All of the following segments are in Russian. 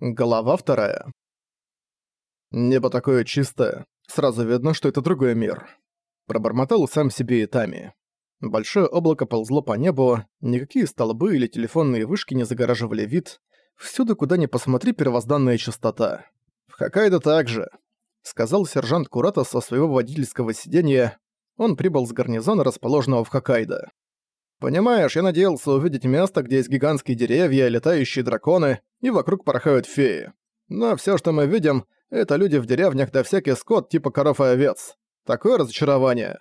Глава вторая. Небо такое чистое, сразу видно, что это другой мир. Пробормотал сам себе Итами. Большое облако ползло по небу, никакие столбы или телефонные вышки не загораживали вид. Всюду, куда ни посмотри, первозданная чистота. В Хоккайдо также, сказал сержант Курата со своего водительского сиденья. Он прибыл с гарнизона, расположенного в Хоккайдо. Понимаешь, я надеялся увидеть место, где есть гигантские деревья, летающие драконы, и вокруг порхают феи. Но всё, что мы видим, это люди в деревнях да всякий скот типа коров и овец. Такое разочарование.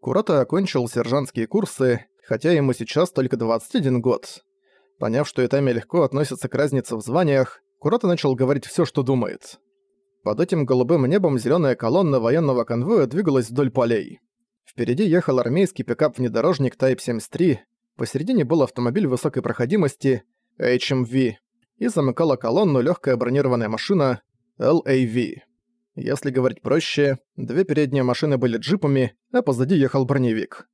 Курата окончил сержантские курсы, хотя ему сейчас только 21 год. Поняв, что Итами легко относится к разнице в званиях, Курата начал говорить всё, что думает. Под этим голубым небом зелёная колонна военного конвоя двигалась вдоль полей. Впереди ехал армейский пикап-внедорожник Type 73, посередине был автомобиль высокой проходимости HMV и замыкала колонну легкая бронированная машина LAV. Если говорить проще, две передние машины были джипами, а позади ехал броневик.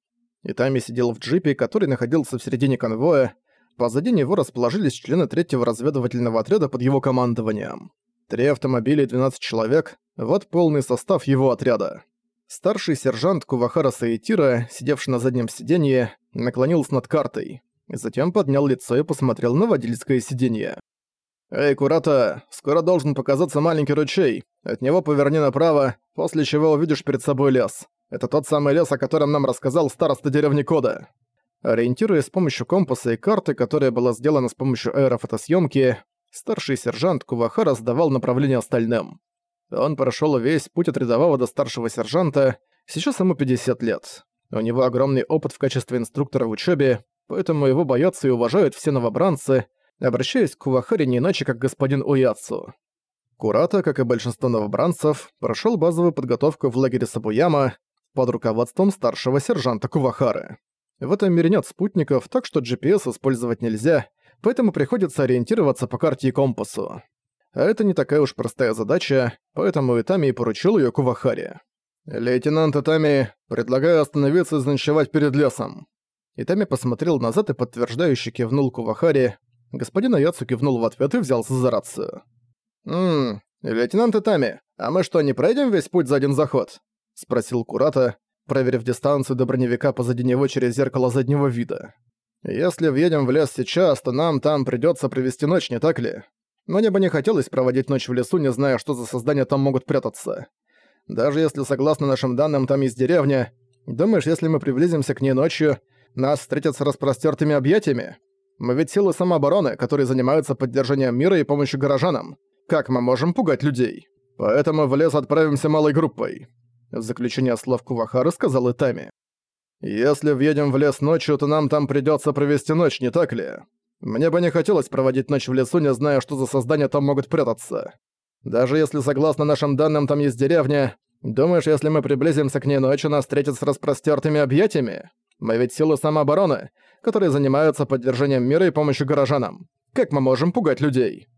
Итами сидел в джипе, который находился в середине конвоя, позади него расположились члены третьего разведывательного отряда под его командованием. Три автомобиля и 12 человек – вот полный состав его отряда. Старший сержант Кувахара Саитира, сидевший на заднем сиденье, наклонился над картой. Затем поднял лицо и посмотрел на водительское сиденье. «Эй, Курата, скоро должен показаться маленький ручей. От него поверни направо, после чего увидишь перед собой лес. Это тот самый лес, о котором нам рассказал староста деревни Кода». Ориентируясь с помощью компаса и карты, которая была сделана с помощью аэрофотосъемки, старший сержант Кувахара сдавал направление остальным. Он прошел весь путь от рядового до старшего сержанта, сейчас ему 50 лет. У него огромный опыт в качестве инструктора в учебе, поэтому его боятся и уважают все новобранцы, обращаясь к Кувахаре не иначе, как господин Уяцу. Курата, как и большинство новобранцев, прошел базовую подготовку в лагере Сабуяма под руководством старшего сержанта Кувахары. В этом мире нет спутников, так что GPS использовать нельзя, поэтому приходится ориентироваться по карте и компасу. А это не такая уж простая задача, поэтому Итами и поручил её Кувахаре. «Лейтенант Итами, предлагаю остановиться и заночевать перед лесом». Итами посмотрел назад и подтверждающе кивнул Кувахаре. Господин Аяцу кивнул в ответ и взялся за рацию. «Ммм, лейтенант Итами, а мы что, не пройдем весь путь за один заход?» — спросил Курата, проверив дистанцию до броневика позади него через зеркало заднего вида. «Если въедем в лес сейчас, то нам там придётся провести ночь, не так ли? Мне бы не хотелось проводить ночь в лесу, не зная, что за создания там могут прятаться. Даже если, согласно нашим данным, там есть деревня, думаешь, если мы приблизимся к ней ночью, нас встретят с распростертыми объятиями? Мы ведь силы самообороны, которые занимаются поддержанием мира и помощью горожанам. Как мы можем пугать людей? Поэтому в лес отправимся малой группой. В заключение слов Кувахары сказал Итами. «Если въедем в лес ночью, то нам там придётся провести ночь, не так ли? Мне бы не хотелось проводить ночь в лесу, не зная, что за создания там могут прятаться. Даже если, согласно нашим данным, там есть деревня, думаешь, если мы приблизимся к ней ночью, нас встретят с распростертыми объятиями? Мы ведь силы самообороны, которые занимаются поддержанием мира и помощью горожанам. Как мы можем пугать людей?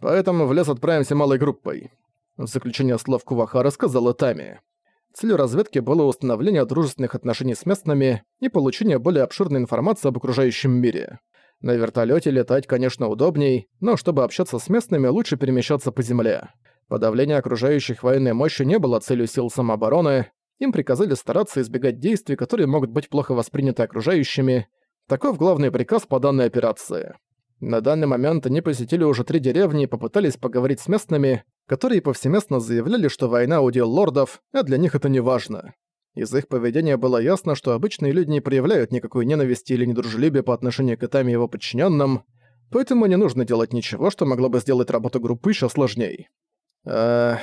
Поэтому в лес отправимся малой группой. В заключение слов Кувахара сказала Тами. Целью разведки было установление дружественных отношений с местными и получение более обширной информации об окружающем мире. На вертолете летать, конечно, удобней, но чтобы общаться с местными, лучше перемещаться по земле. Подавление окружающих военной мощи не было целью сил самообороны, им приказали стараться избегать действий, которые могут быть плохо восприняты окружающими. Таков главный приказ по данной операции. На данный момент они посетили уже три деревни и попытались поговорить с местными, которые повсеместно заявляли, что война удел лордов, а для них это не важно. Из их поведения было ясно, что обычные люди не проявляют никакой ненависти или недружелюбия по отношению к Итами и его подчиненным, поэтому не нужно делать ничего, что могло бы сделать работу группы еще сложней. Эх...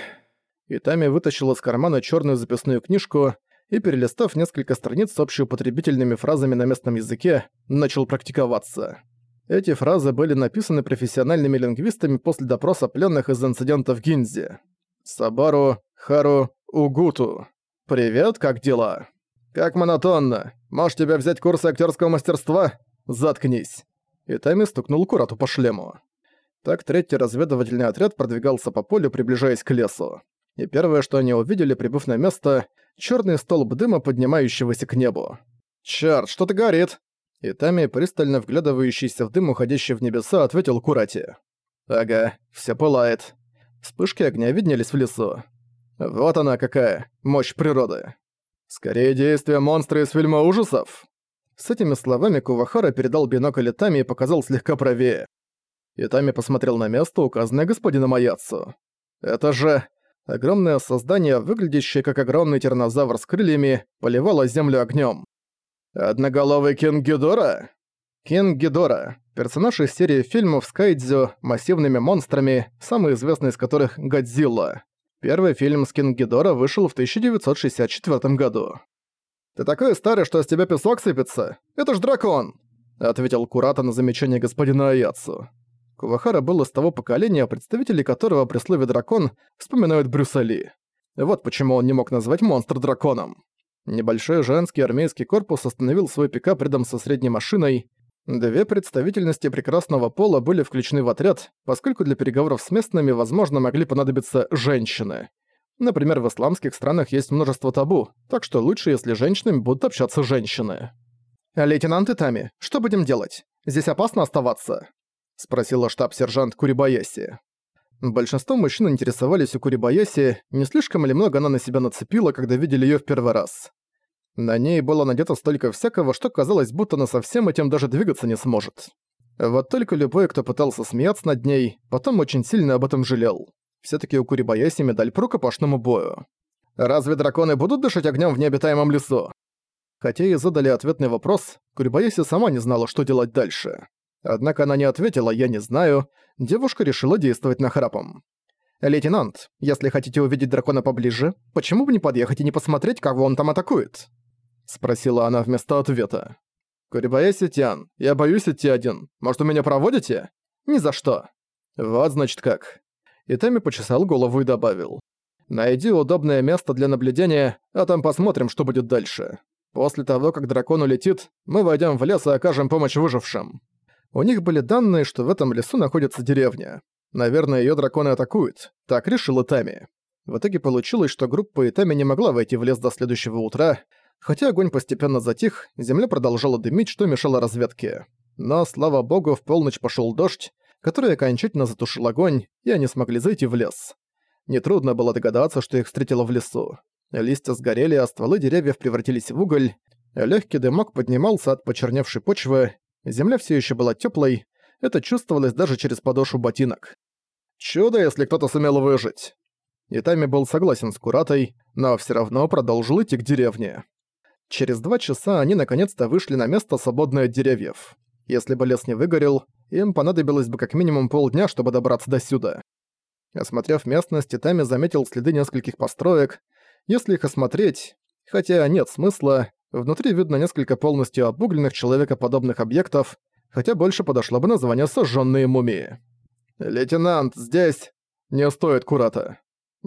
Итами вытащил из кармана черную записную книжку и, перелистав несколько страниц с общеупотребительными фразами на местном языке, начал практиковаться. Эти фразы были написаны профессиональными лингвистами после допроса пленных из инцидента в Гинзе. Сабару, Хару, Угуту. «Привет, как дела?» «Как монотонно. Можешь тебя взять курсы актерского мастерства? Заткнись!» И Тами стукнул Курату по шлему. Так третий разведывательный отряд продвигался по полю, приближаясь к лесу. И первое, что они увидели, прибыв на место, черный столб дыма, поднимающегося к небу. «Чёрт, что-то горит!» И Тами, пристально вглядывающийся в дым, уходящий в небеса, ответил Курате. Ага, все пылает. Вспышки огня виднелись в лесу. Вот она какая, мощь природы. Скорее действия монстра из фильма ужасов. С этими словами Кувахара передал бинокль Итами и показал слегка правее. Итами посмотрел на место, указанное господином Аяцу. Это же... Огромное создание, выглядящее как огромный птеранозавр с крыльями, поливало землю огнем. Одноголовый Кинг Гидора? Кинг Гидора. Персонаж из серии фильмов с кайдзю, массивными монстрами, самый известный из которых — Годзилла. Первый фильм с Кинг Гидора вышел в 1964 году. «Ты такой старый, что с тебя песок сыпется? Это ж дракон!» — ответил Курата на замечание господина Аяцу. Кувахара был из того поколения, представители которого при слове «дракон» вспоминают Брюса Ли. Вот почему он не мог назвать монстр драконом. Небольшой женский армейский корпус остановил свой пикап рядом со средней машиной. Две представительности прекрасного пола были включены в отряд, поскольку для переговоров с местными, возможно, могли понадобиться женщины. Например, в исламских странах есть множество табу, так что лучше, если женщинами будут общаться женщины. «Лейтенант Итами, что будем делать? Здесь опасно оставаться?» — спросила штаб-сержант Курибаяси. Большинство мужчин интересовались у Курибаяси, не слишком ли много она на себя нацепила, когда видели её в первый раз. На ней было надето столько всякого, что казалось, будто она со всем этим даже двигаться не сможет. Вот только любой, кто пытался смеяться над ней, потом очень сильно об этом жалел. Всё-таки у Курибаяси медаль по рукопашному бою. «Разве драконы будут дышать огнём в необитаемом лесу?» Хотя и задали ответный вопрос, Курибаяси сама не знала, что делать дальше. Однако она не ответила «я не знаю», девушка решила действовать нахрапом. «Лейтенант, если хотите увидеть дракона поближе, почему бы не подъехать и не посмотреть, кого он там атакует?» Спросила она вместо ответа. «Курибаяси Тян, я боюсь идти один. Может, вы меня проводите?» «Ни за что». «Вот, значит, как». Итами почесал голову и добавил. «Найди удобное место для наблюдения, а там посмотрим, что будет дальше. После того, как дракон улетит, мы войдем в лес и окажем помощь выжившим. У них были данные, что в этом лесу находится деревня. Наверное, её драконы атакуют. Так решила Тами. В итоге получилось, что группа Итами не могла войти в лес до следующего утра. Хотя огонь постепенно затих, земля продолжала дымить, что мешало разведке. Но, слава богу, в полночь пошёл дождь, который окончательно затушил огонь, и они смогли зайти в лес. Нетрудно было догадаться, что их встретило в лесу. Листья сгорели, а стволы деревьев превратились в уголь. Лёгкий дымок поднимался от почерневшей почвы, Земля все еще была теплой, это чувствовалось даже через подошву ботинок. Чудо, если кто-то сумел выжить. Итами был согласен с Куратой, но все равно продолжил идти к деревне. Через два часа они наконец-то вышли на место, свободное от деревьев. Если бы лес не выгорел, им понадобилось бы как минимум полдня, чтобы добраться до сюда. Осмотрев местность, Итами заметил следы нескольких построек. Если их осмотреть, хотя нет смысла, Внутри видно несколько полностью обугленных человекоподобных объектов, хотя больше подошло бы название «сожжённые мумии». «Лейтенант, здесь...» «Не стоит, Курата».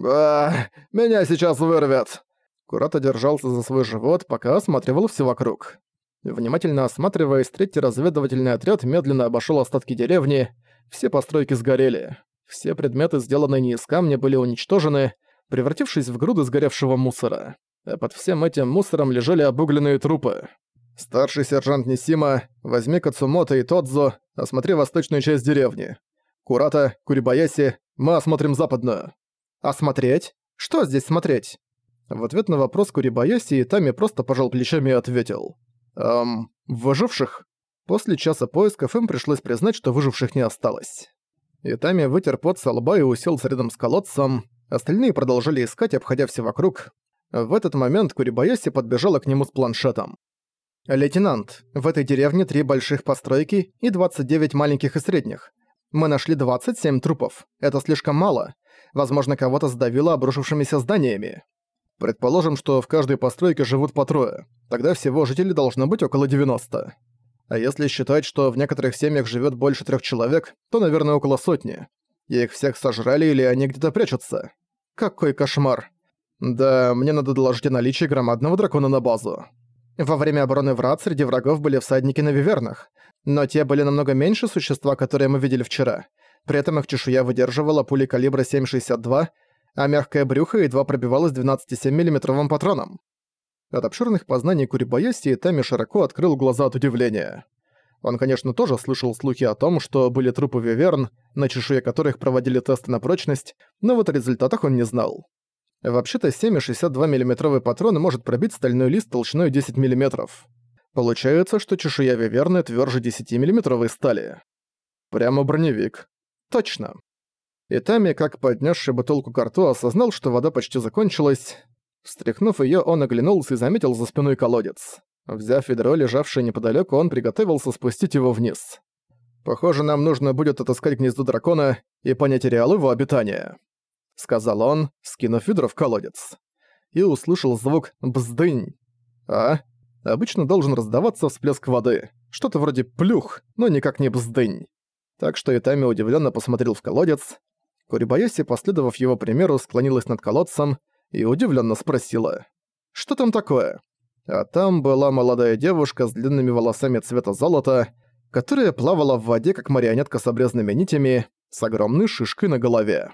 «А, меня сейчас вырвет!» Курата держался за свой живот, пока осматривал все вокруг. Внимательно осматриваясь, третий разведывательный отряд медленно обошёл остатки деревни, все постройки сгорели. Все предметы, сделанные не из камня, были уничтожены, превратившись в груды сгоревшего мусора а под всем этим мусором лежали обугленные трупы. «Старший сержант Нисима, возьми Кацумото и Тодзо, осмотри восточную часть деревни. Курата, Курибаяси, мы осмотрим западную». «Осмотреть? Что здесь смотреть?» В ответ на вопрос Курибаяси Итами просто пожал плечами и ответил. «Эм, выживших?» После часа поисков им пришлось признать, что выживших не осталось. Итами вытер пот со лба и уселся рядом с колодцем. Остальные продолжали искать, обходя все вокруг. В этот момент Курибаяси подбежала к нему с планшетом. «Лейтенант, в этой деревне три больших постройки и 29 маленьких и средних. Мы нашли 27 трупов. Это слишком мало. Возможно, кого-то сдавило обрушившимися зданиями. Предположим, что в каждой постройке живут по трое. Тогда всего жителей должно быть около 90. А если считать, что в некоторых семьях живет больше трех человек, то, наверное, около сотни. И их всех сожрали или они где-то прячутся. Какой кошмар. Да, мне надо доложить о наличии громадного дракона на базу. Во время обороны врат среди врагов были всадники на вивернах, но те были намного меньше существа, которые мы видели вчера. При этом их чешуя выдерживала пули калибра 7,62, а мягкое брюхо едва пробивалось 12,7 мм патроном. От обширных познаний Курибаяси Тами широко открыл глаза от удивления. Он, конечно, тоже слышал слухи о том, что были трупы виверн, на чешуе которых проводили тесты на прочность, но вот о результатах он не знал. Вообще-то 7,62 мм патрон может пробить стальной лист толщиной 10 мм. Получается, что чешуя виверны тверже 10 миллиметровой стали. Прямо броневик. Точно. Итами, как поднесший бутылку к рту, осознал, что вода почти закончилась. Встряхнув ее, он оглянулся и заметил за спиной колодец. Взяв ведро, лежавшее неподалеку, он приготовился спустить его вниз. «Похоже, нам нужно будет отыскать гнездо дракона и понять реал его обитания», — сказал он, скинув ведро в колодец. И услышал звук «бздынь». «А?» Обычно должен раздаваться всплеск воды. Что-то вроде «плюх», но никак не «бздынь». Так что Итами удивленно посмотрел в колодец. Курибаяси, последовав его примеру, склонилась над колодцем и удивленно спросила. «Что там такое?» А там была молодая девушка с длинными волосами цвета золота, которая плавала в воде, как марионетка с обрезанными нитями, с огромной шишкой на голове.